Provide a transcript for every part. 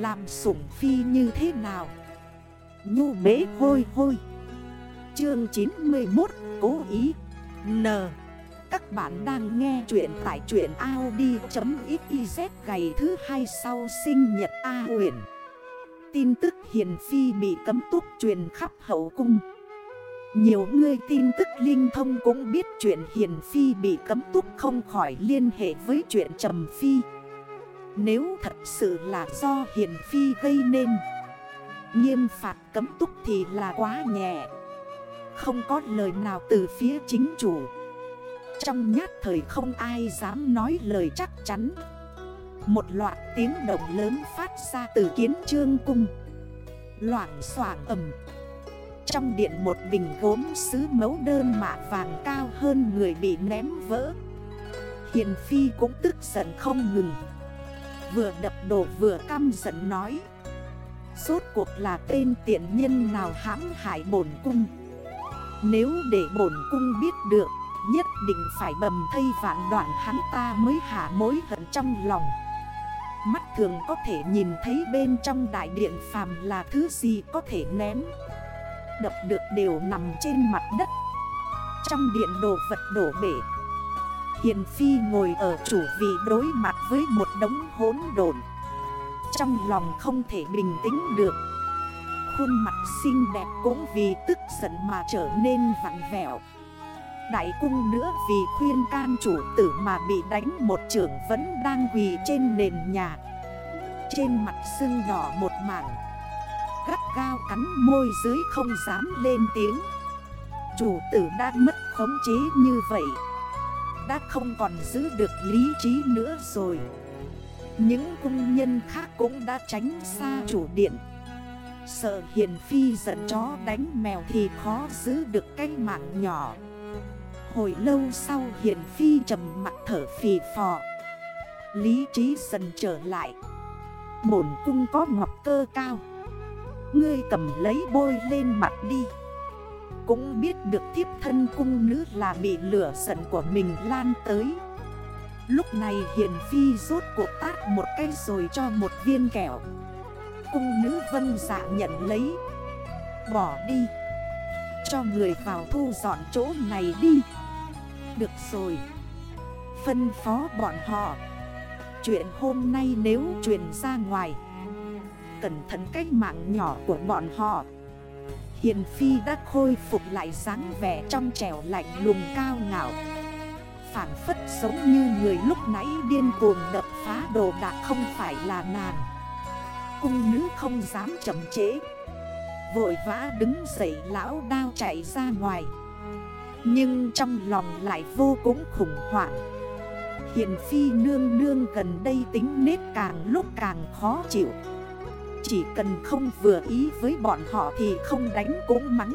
Làm sủng phi như thế nào? Nhu bế hôi hôi. Chương 91 Cố ý. N. Các bạn đang nghe chuyện tại chuyện Audi.xyz ngày thứ hai sau sinh nhật A huyền Tin tức Hiền Phi bị cấm túc truyền khắp hậu cung. Nhiều người tin tức linh thông cũng biết chuyện Hiền Phi bị cấm túc không khỏi liên hệ với chuyện Trầm Phi. Nếu thật sự là do Hiền Phi gây nên, Nghiêm phạt cấm túc thì là quá nhẹ. Không có lời nào từ phía chính chủ. Trong nhát thời không ai dám nói lời chắc chắn. Một loạt tiếng động lớn phát ra từ kiến trương cung. Loảng xoảng ẩm Trong điện một bình gốm sứ mấu đơn mạ vàng cao hơn người bị ném vỡ. Hiền Phi cũng tức giận không ngừng. Vừa đập đổ vừa căm giận nói. Suốt cuộc là tên tiện nhân nào hãm hại bổn cung? Nếu để bổn cung biết được, Nhất định phải bầm thây vạn đoạn hắn ta mới hạ mối hận trong lòng. Mắt thường có thể nhìn thấy bên trong đại điện phàm là thứ gì có thể ném. Đập được đều nằm trên mặt đất. Trong điện đồ vật đổ bể Hiền Phi ngồi ở chủ vị đối mặt với một đống hốn đồn trong lòng không thể bình tĩnh được. Khuôn mặt xinh đẹp cũng vì tức giận mà trở nên vặn vẹo. Đại cung nữa vì khuyên can chủ tử mà bị đánh một trưởng vẫn đang quỳ trên nền nhà. Trên mặt sưng đỏ một mảng. Gắt gao cắn môi dưới không dám lên tiếng. Chủ tử đã mất khống chế như vậy. Đã không còn giữ được lý trí nữa rồi. Những cung nhân khác cũng đã tránh xa chủ điện. Sợ hiền phi giận chó đánh mèo thì khó giữ được cái mạng nhỏ. Hồi lâu sau hiền phi trầm mặt thở phì phò. Lý trí dần trở lại. Bổn cung có ngọc cơ cao. Ngươi cầm lấy bôi lên mặt đi. Cũng biết được thiếp thân cung nữ là bị lửa giận của mình lan tới. Lúc này Hiền Phi rốt cuộc tát một cây rồi cho một viên kẹo. Cung nữ vân dạ nhận lấy. Bỏ đi. Cho người vào thu dọn chỗ này đi. Được rồi. Phân phó bọn họ. Chuyện hôm nay nếu truyền ra ngoài, Cẩn thận cách mạng nhỏ của bọn họ. Hiền Phi đã khôi phục lại dáng vẻ trong trẻo lạnh lùng cao ngạo. Phản phất giống như người lúc nãy điên cuồng đập phá đồ đạc không phải là nàng. Cung nữ không dám chậm chế Vội vã đứng dậy lão đao chạy ra ngoài. Nhưng trong lòng lại vô cùng khủng hoảng. Hiền phi nương nương gần đây tính nết càng lúc càng khó chịu. Chỉ cần không vừa ý với bọn họ thì không đánh cũng mắng.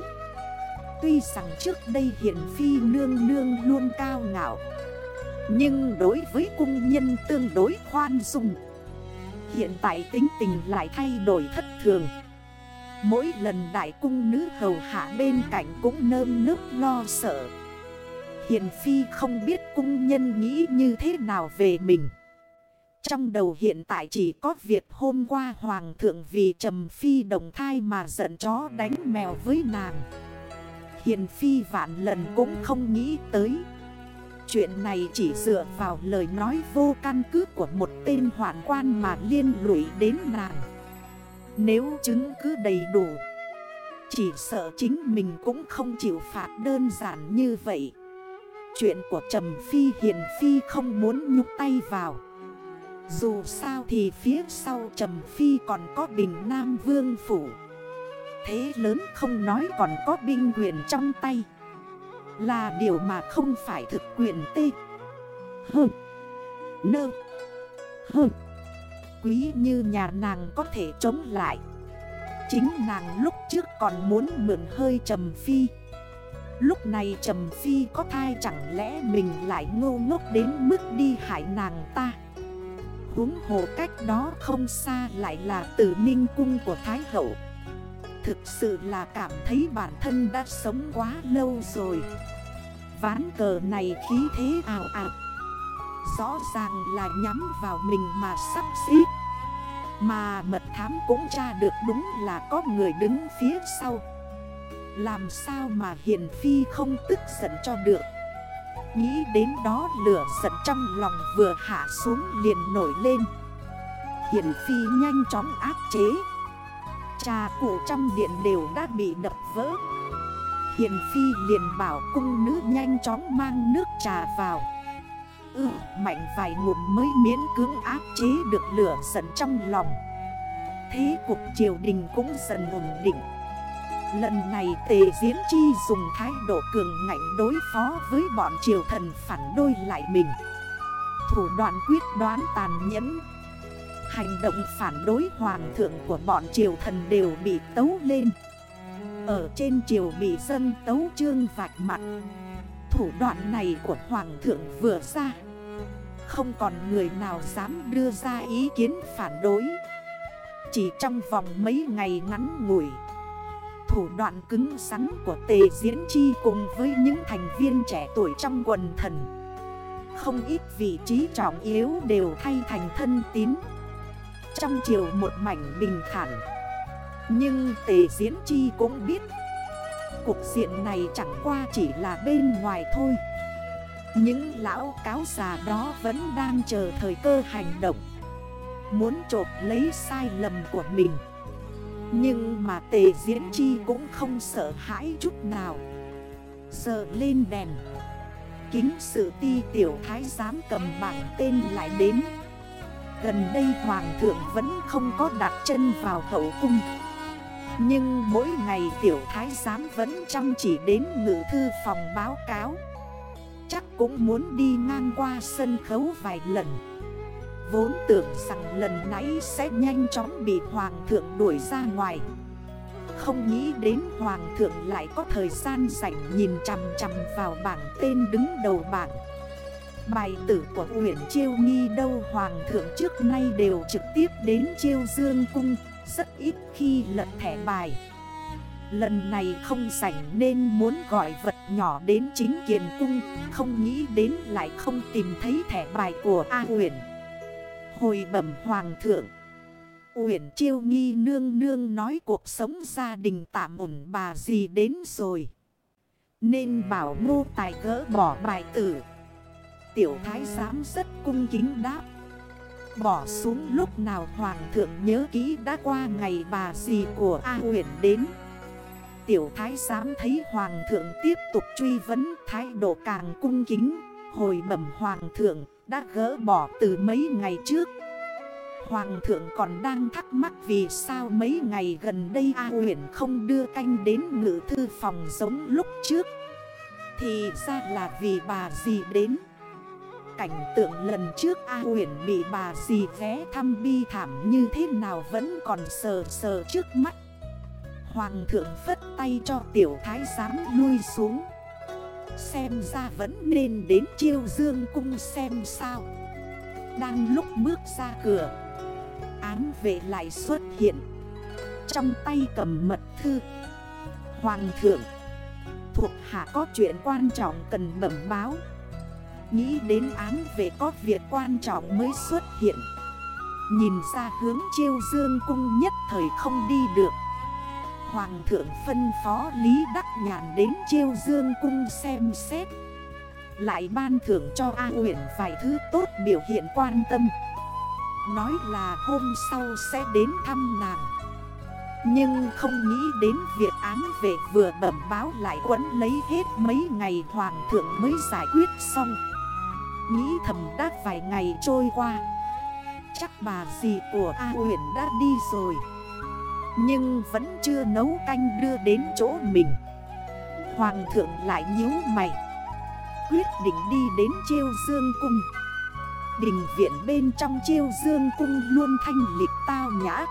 Tuy rằng trước đây hiện phi nương nương luôn cao ngạo, Nhưng đối với cung nhân tương đối khoan dung. Hiện tại tính tình lại thay đổi thất thường. Mỗi lần đại cung nữ hầu hạ bên cạnh cũng nơm nước lo sợ. Hiền Phi không biết cung nhân nghĩ như thế nào về mình. Trong đầu hiện tại chỉ có việc hôm qua Hoàng thượng vì Trầm Phi đồng thai mà giận chó đánh mèo với nàng. Hiền Phi vạn lần cũng không nghĩ tới. Chuyện này chỉ dựa vào lời nói vô căn cứ của một tên hoạn quan mà liên lụy đến nàng. Nếu chứng cứ đầy đủ, Chỉ sợ chính mình cũng không chịu phạt đơn giản như vậy. Chuyện của Trầm Phi, Hiền Phi không muốn nhúc tay vào. Dù sao thì phía sau Trầm Phi còn có Bình Nam Vương Phủ. Thế lớn không nói còn có binh quyền trong tay. Là điều mà không phải thực quyền tê. Hơ Nơ. Hơ Quý như nhà nàng có thể chống lại. Chính nàng lúc trước còn muốn mượn hơi trầm phi. Lúc này trầm phi có thai chẳng lẽ mình lại ngô ngốc đến mức đi hại nàng ta? Huống hồ cách đó không xa lại là tử ninh cung của Thái Hậu. Thực sự là cảm thấy bản thân đã sống quá lâu rồi. Ván cờ này khí thế ảo ảo. Rõ ràng là nhắm vào mình mà sắp xếp. Mà mật thám cũng tra được đúng là có người đứng phía sau. Làm sao mà Hiền Phi không tức giận cho được? Nghĩ đến đó lửa giận trong lòng vừa hạ xuống liền nổi lên. Hiền Phi nhanh chóng áp chế. Trà cụ trong điện đều đã bị đập vỡ. Hiền Phi liền bảo cung nữ nhanh chóng mang nước trà vào. Ừ, mạnh vài ngụm mới miễn cưỡng áp chế được lửa giận trong lòng. Thế cuộc triều đình cũng dần ổn định. Lần này tề diễn chi dùng thái độ cường ngạnh đối phó với bọn triều thần phản đôi lại mình. Thủ đoạn quyết đoán tàn nhẫn. Hành động phản đối hoàng thượng của bọn triều thần đều bị tấu lên. Ở trên triều bị dân tấu trương vạch mặt. Thủ đoạn này của hoàng thượng vừa ra. Không còn người nào dám đưa ra ý kiến phản đối. Chỉ trong vòng mấy ngày ngắn ngủi Thủ đoạn cứng rắn của tề diễn chi cùng với những thành viên trẻ tuổi trong quần thần. Không ít vị trí trọng yếu đều thay thành thân tín. Trong chiều một mảnh bình thản. Nhưng tề diễn chi cũng biết Cục diện này chẳng qua chỉ là bên ngoài thôi. Những lão cáo già đó vẫn đang chờ thời cơ hành động, Muốn trộm lấy sai lầm của mình. Nhưng mà tề diễn chi cũng không sợ hãi chút nào. Sợ lên đèn. Kính sự ti tiểu thái giám cầm bảng tên lại đến. Gần đây hoàng thượng vẫn không có đặt chân vào hậu cung. Nhưng mỗi ngày tiểu thái giám vẫn chăm chỉ đến ngự thư phòng báo cáo. Chắc cũng muốn đi ngang qua sân khấu vài lần. Vốn tưởng rằng lần nãy sẽ nhanh chóng bị hoàng thượng đuổi ra ngoài. Không nghĩ đến hoàng thượng lại có thời gian rảnh nhìn chằm chằm vào bảng tên đứng đầu bảng. Bài tử của huyện Chiêu Nghi đâu? Hoàng thượng trước nay đều trực tiếp đến Chiêu Dương Cung, Rất ít khi lật thẻ bài. Lần này không rảnh nên muốn gọi vật nhỏ đến chính kiền cung, Không nghĩ đến lại không tìm thấy thẻ bài của A huyện. Hồi bẩm Hoàng thượng. Uyển Chiêu Nghi nương nương nói cuộc sống gia đình tạm ổn bà gì đến rồi. Nên bảo ngô tài gỡ bỏ bài tử. Tiểu thái giám rất cung kính đáp. Bỏ xuống lúc nào hoàng thượng nhớ kỹ đã qua ngày bà dì của A uyển đến. Tiểu thái giám thấy hoàng thượng tiếp tục truy vấn thái độ càng cung kính. Hồi bẩm hoàng thượng đã gỡ bỏ từ mấy ngày trước. Hoàng thượng còn đang thắc mắc vì sao mấy ngày gần đây A huyền không đưa canh đến ngự thư phòng giống lúc trước. Thì ra là vì bà gì đến. Cảnh tượng lần trước A huyền bị bà gì ghé thăm bi thảm như thế nào vẫn còn sờ sờ trước mắt. Hoàng thượng phất tay cho tiểu thái giám lui xuống. Xem ra vẫn nên đến chiêu dương cung xem sao. Đang lúc bước ra cửa, Án vệ lại xuất hiện. Trong tay cầm mật thư, Hoàng thượng, Thuộc hạ có chuyện quan trọng cần bẩm báo. Nghĩ đến án về có việc quan trọng mới xuất hiện. Nhìn ra hướng chiêu dương cung nhất thời không đi được. Hoàng thượng phân phó Lý Đắc Nhàn đến chiêu dương cung xem xét. Lại ban thưởng cho A nguyễn vài thứ tốt biểu hiện quan tâm. Nói là hôm sau sẽ đến thăm nàng. Nhưng không nghĩ đến việc án về vừa bẩm báo lại quấn lấy hết mấy ngày hoàng thượng mới giải quyết xong. Nghĩ thầm đã vài ngày trôi qua. Chắc bà gì của A nguyễn đã đi rồi. Nhưng vẫn chưa nấu canh đưa đến chỗ mình. Hoàng thượng lại nhíu mày, Quyết định đi đến chiêu dương cung. Đình viện bên trong chiêu dương cung luôn thanh lịch tao nhã.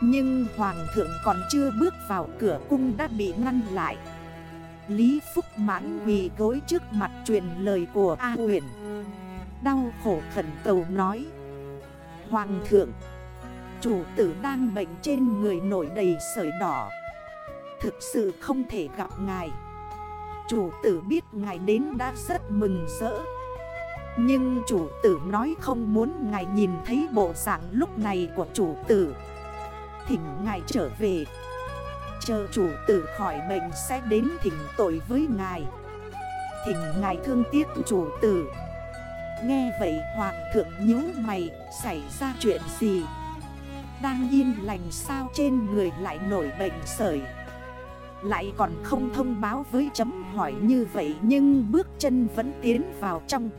Nhưng hoàng thượng còn chưa bước vào cửa cung đã bị ngăn lại. Lý Phúc mãn quỳ gối trước mặt truyền lời của A huyền Đau khổ khẩn cầu nói, Hoàng thượng Chủ tử đang bệnh trên người nổi đầy sợi đỏ. Thực sự không thể gặp ngài. Chủ tử biết ngài đến đã rất mừng rỡ. Nhưng chủ tử nói không muốn ngài nhìn thấy bộ dạng lúc này của chủ tử. Thỉnh ngài trở về. Chờ chủ tử khỏi bệnh sẽ đến thỉnh tội với ngài. Thỉnh ngài thương tiếc chủ tử. Nghe vậy, hoàng thượng nhíu mày, Xảy ra chuyện gì? Đang yên lành sao trên người lại nổi bệnh sởi. Lại còn không thông báo với chấm hỏi như vậy Nhưng bước chân vẫn tiến vào trong.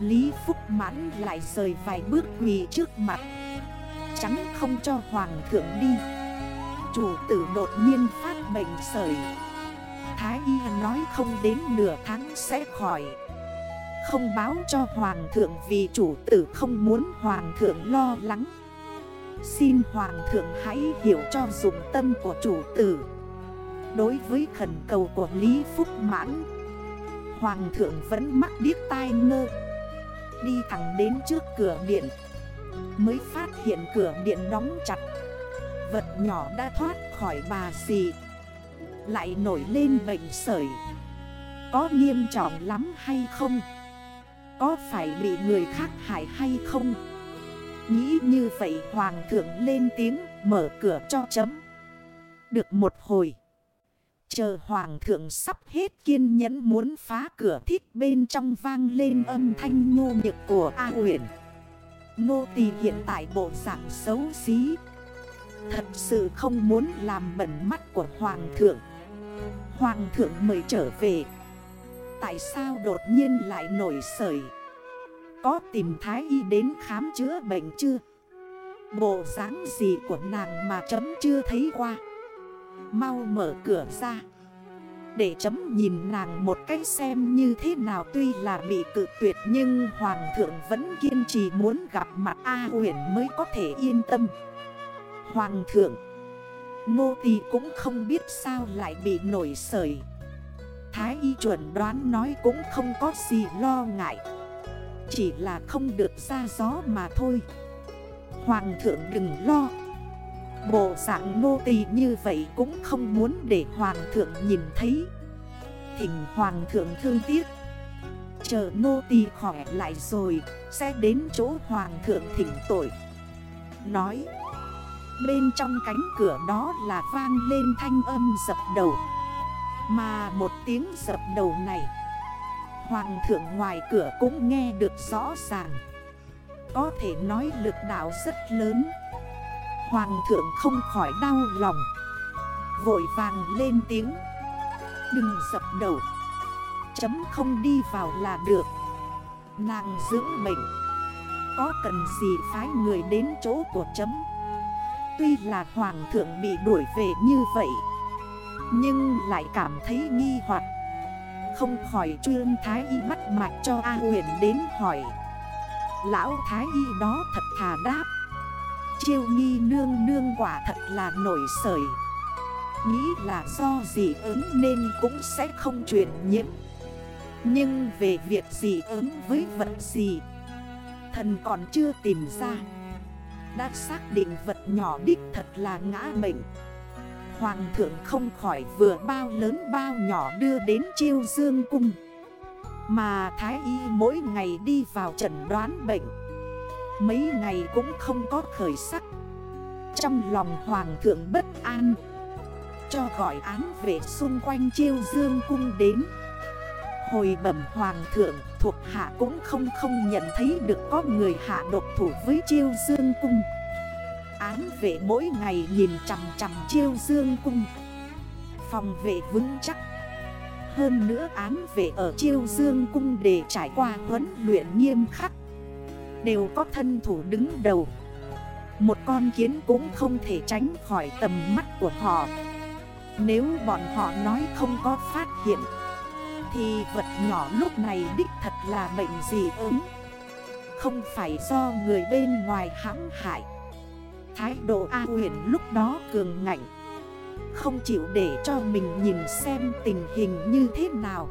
Lý Phúc mãn lại rời vài bước quỳ trước mặt. Trắng không cho hoàng thượng đi. Chủ tử đột nhiên phát bệnh sởi. Thái y nói không đến nửa tháng sẽ khỏi. Không báo cho hoàng thượng vì chủ tử không muốn hoàng thượng lo lắng. Xin hoàng thượng hãy hiểu cho dụng tâm của chủ tử. Đối với khẩn cầu của Lý Phúc Mãn, Hoàng thượng vẫn mắc điếc tai ngơ. Đi thẳng đến trước cửa điện, Mới phát hiện cửa điện đóng chặt. Vật nhỏ đã thoát khỏi bà xì Lại nổi lên bệnh sởi. Có nghiêm trọng lắm hay không? Có phải bị người khác hại hay không? Nghĩ như vậy, hoàng thượng lên tiếng, mở cửa cho chấm. Được một hồi. Chờ hoàng thượng sắp hết kiên nhẫn muốn phá cửa thiết bên trong vang lên âm thanh nhô nhược của A huyền Nô tỳ hiện tại bộ dạng xấu xí. Thật sự không muốn làm bẩn mắt của Hoàng thượng. Hoàng thượng mời trở về. Tại sao đột nhiên lại nổi sởi? Có tìm thái y đến khám chữa bệnh chưa? Bộ dáng gì của nàng mà chấm chưa thấy qua? Mau mở cửa ra. Để chấm nhìn nàng một cách xem như thế nào Tuy là bị cự tuyệt nhưng Hoàng thượng vẫn kiên trì muốn gặp mặt A huyền mới có thể yên tâm. Hoàng thượng, Ngô tì cũng không biết sao lại bị nổi sởi Thái y chuẩn đoán nói cũng không có gì lo ngại. Chỉ là không được ra gió mà thôi. Hoàng thượng đừng lo. Bộ dạng nô tỳ như vậy cũng không muốn để hoàng thượng nhìn thấy. Thỉnh hoàng thượng thương tiếc. Chờ nô tỳ khỏe lại rồi, Sẽ đến chỗ hoàng thượng thỉnh tội. Nói, Bên trong cánh cửa đó là vang lên thanh âm dập đầu. Mà một tiếng dập đầu này Hoàng thượng ngoài cửa cũng nghe được rõ ràng. Có thể nói lực đạo rất lớn. Hoàng thượng không khỏi đau lòng. Vội vàng lên tiếng. Đừng dập đầu. Chấm không đi vào là được. Nàng dưỡng mệnh. Có cần gì phái người đến chỗ của chấm? Tuy là hoàng thượng bị đuổi về như vậy, Nhưng lại cảm thấy nghi hoặc. Không khỏi trương thái y bắt mạch cho A huyền đến hỏi. Lão thái y đó thật thà đáp. Chiêu nghi nương nương quả thật là nổi sởi. Nghĩ là do gì ứng nên cũng sẽ không truyền nhiễm. Nhưng về việc gì ứng với vật gì, Thần còn chưa tìm ra. Đã xác định vật nhỏ đích thật là ngã bệnh Hoàng thượng không khỏi vừa bao lớn bao nhỏ đưa đến chiêu dương cung. Mà thái y mỗi ngày đi vào trần đoán bệnh. Mấy ngày cũng không có khởi sắc. Trong lòng hoàng thượng bất an. Cho gọi án về xung quanh chiêu dương cung đến. Hồi bẩm hoàng thượng, thuộc hạ cũng không không nhận thấy được có người hạ độc thủ với chiêu dương cung. Án vệ mỗi ngày nhìn chằm chằm chiêu dương cung. Phòng vệ vững chắc. Hơn nữa án vệ ở chiêu dương cung để trải qua huấn luyện nghiêm khắc. Đều có thân thủ đứng đầu. Một con kiến cũng không thể tránh khỏi tầm mắt của họ. Nếu bọn họ nói không có phát hiện, thì vật nhỏ lúc này đích thật là bệnh gì ứng Không phải do người bên ngoài hãm hại. Thái độ A huyền lúc đó cường ngạnh. Không chịu để cho mình nhìn xem tình hình như thế nào.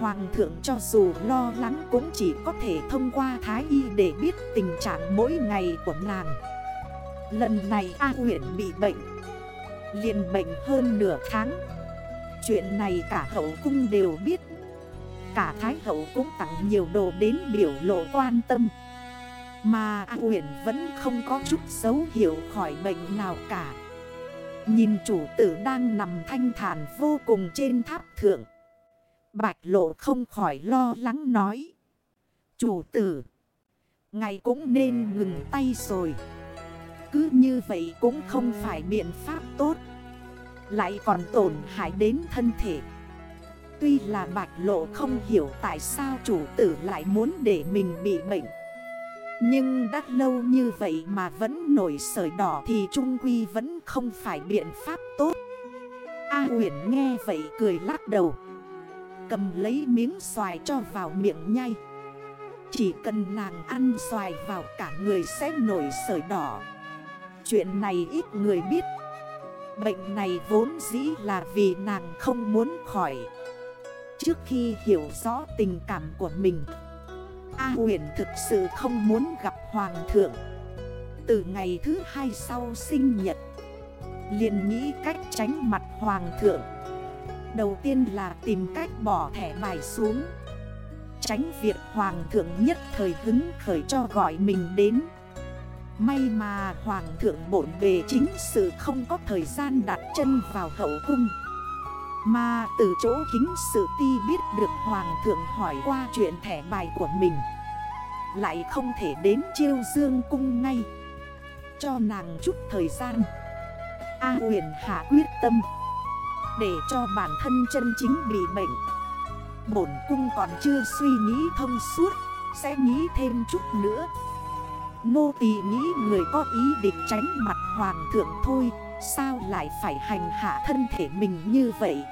Hoàng thượng cho dù lo lắng cũng chỉ có thể thông qua Thái Y để biết tình trạng mỗi ngày của nàng. Lần này A huyện bị bệnh, liền bệnh hơn nửa tháng. Chuyện này cả hậu cung đều biết. Cả Thái Hậu cũng tặng nhiều đồ đến biểu lộ quan tâm. Mà A Huyền vẫn không có chút dấu hiệu khỏi bệnh nào cả. Nhìn chủ tử đang nằm thanh thản vô cùng trên tháp thượng. Bạch lộ không khỏi lo lắng nói. Chủ tử, Ngài cũng nên ngừng tay rồi. Cứ như vậy cũng không phải biện pháp tốt. Lại còn tổn hại đến thân thể. Tuy là bạch lộ không hiểu tại sao chủ tử lại muốn để mình bị bệnh nhưng đã lâu như vậy mà vẫn nổi sởi đỏ thì trung quy vẫn không phải biện pháp tốt. A Uyển nghe vậy cười lắc đầu, Cầm lấy miếng xoài cho vào miệng nhai. Chỉ cần nàng ăn xoài vào cả người sẽ nổi sởi đỏ. Chuyện này ít người biết. Bệnh này vốn dĩ là vì nàng không muốn khỏi. Trước khi hiểu rõ tình cảm của mình A Uyển thực sự không muốn gặp Hoàng thượng. Từ ngày thứ hai sau sinh nhật, liền nghĩ cách tránh mặt Hoàng thượng. Đầu tiên là tìm cách bỏ thẻ bài xuống. Tránh việc Hoàng thượng nhất thời hứng khởi cho gọi mình đến. May mà Hoàng thượng bổn bề chính sự không có thời gian đặt chân vào hậu cung. Mà từ chỗ kính sự ti biết được Hoàng thượng hỏi qua chuyện thẻ bài của mình. Lại không thể đến chiêu dương cung ngay. Cho nàng chút thời gian. A huyền hạ quyết tâm. Để cho bản thân chân chính bị bệnh. Bổn cung còn chưa suy nghĩ thông suốt, Sẽ nghĩ thêm chút nữa. Nô tỳ nghĩ người có ý định tránh mặt hoàng thượng thôi. Sao lại phải hành hạ thân thể mình như vậy?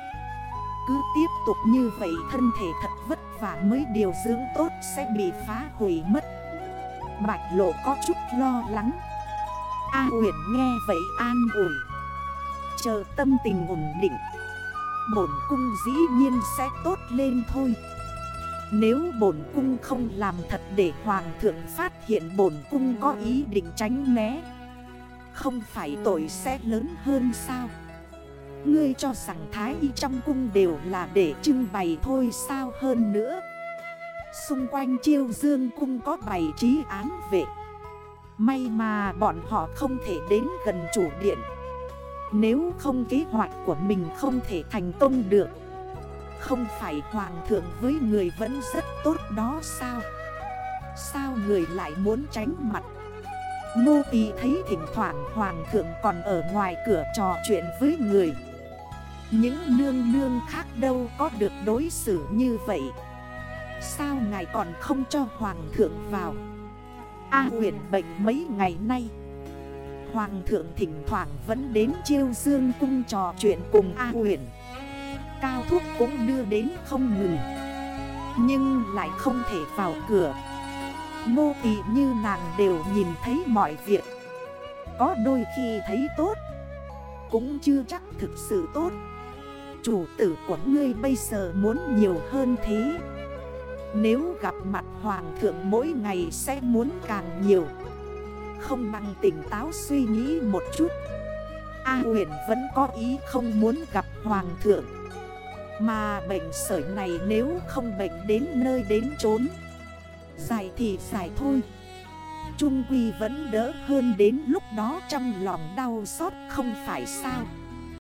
Cứ tiếp tục như vậy thân thể thật vất vả mới điều dưỡng tốt sẽ bị phá hủy mất. Bạch lộ có chút lo lắng. A huyền nghe vậy an ủi. Chờ tâm tình ổn định, Bổn cung dĩ nhiên sẽ tốt lên thôi. Nếu bổn cung không làm thật để hoàng thượng phát hiện bổn cung có ý định tránh né không phải tội sẽ lớn hơn sao? Ngươi cho rằng thái y trong cung đều là để trưng bày thôi sao hơn nữa? Xung quanh chiêu dương cung có bày trí án vệ. May mà bọn họ không thể đến gần chủ điện. Nếu không kế hoạch của mình không thể thành công được, Không phải hoàng thượng với người vẫn rất tốt đó sao? Sao người lại muốn tránh mặt? Nô tỳ thấy thỉnh thoảng hoàng thượng còn ở ngoài cửa trò chuyện với người. Những nương nương khác đâu có được đối xử như vậy? Sao ngài còn không cho hoàng thượng vào? A huyền bệnh mấy ngày nay? Hoàng thượng thỉnh thoảng vẫn đến chiêu dương cung trò chuyện cùng A huyền. Cao thuốc cũng đưa đến không ngừng. Nhưng lại không thể vào cửa. Nô tỳ như nàng đều nhìn thấy mọi việc. Có đôi khi thấy tốt, Cũng chưa chắc thực sự tốt. Chủ tử của ngươi bây giờ muốn nhiều hơn thế. Nếu gặp mặt hoàng thượng mỗi ngày sẽ muốn càng nhiều. Không bằng tỉnh táo suy nghĩ một chút. A huyền vẫn có ý không muốn gặp hoàng thượng. Mà bệnh sởi này nếu không bệnh đến nơi đến chốn Dài thì dài thôi. Trung Quy vẫn đỡ hơn đến lúc đó trong lòng đau xót không phải sao.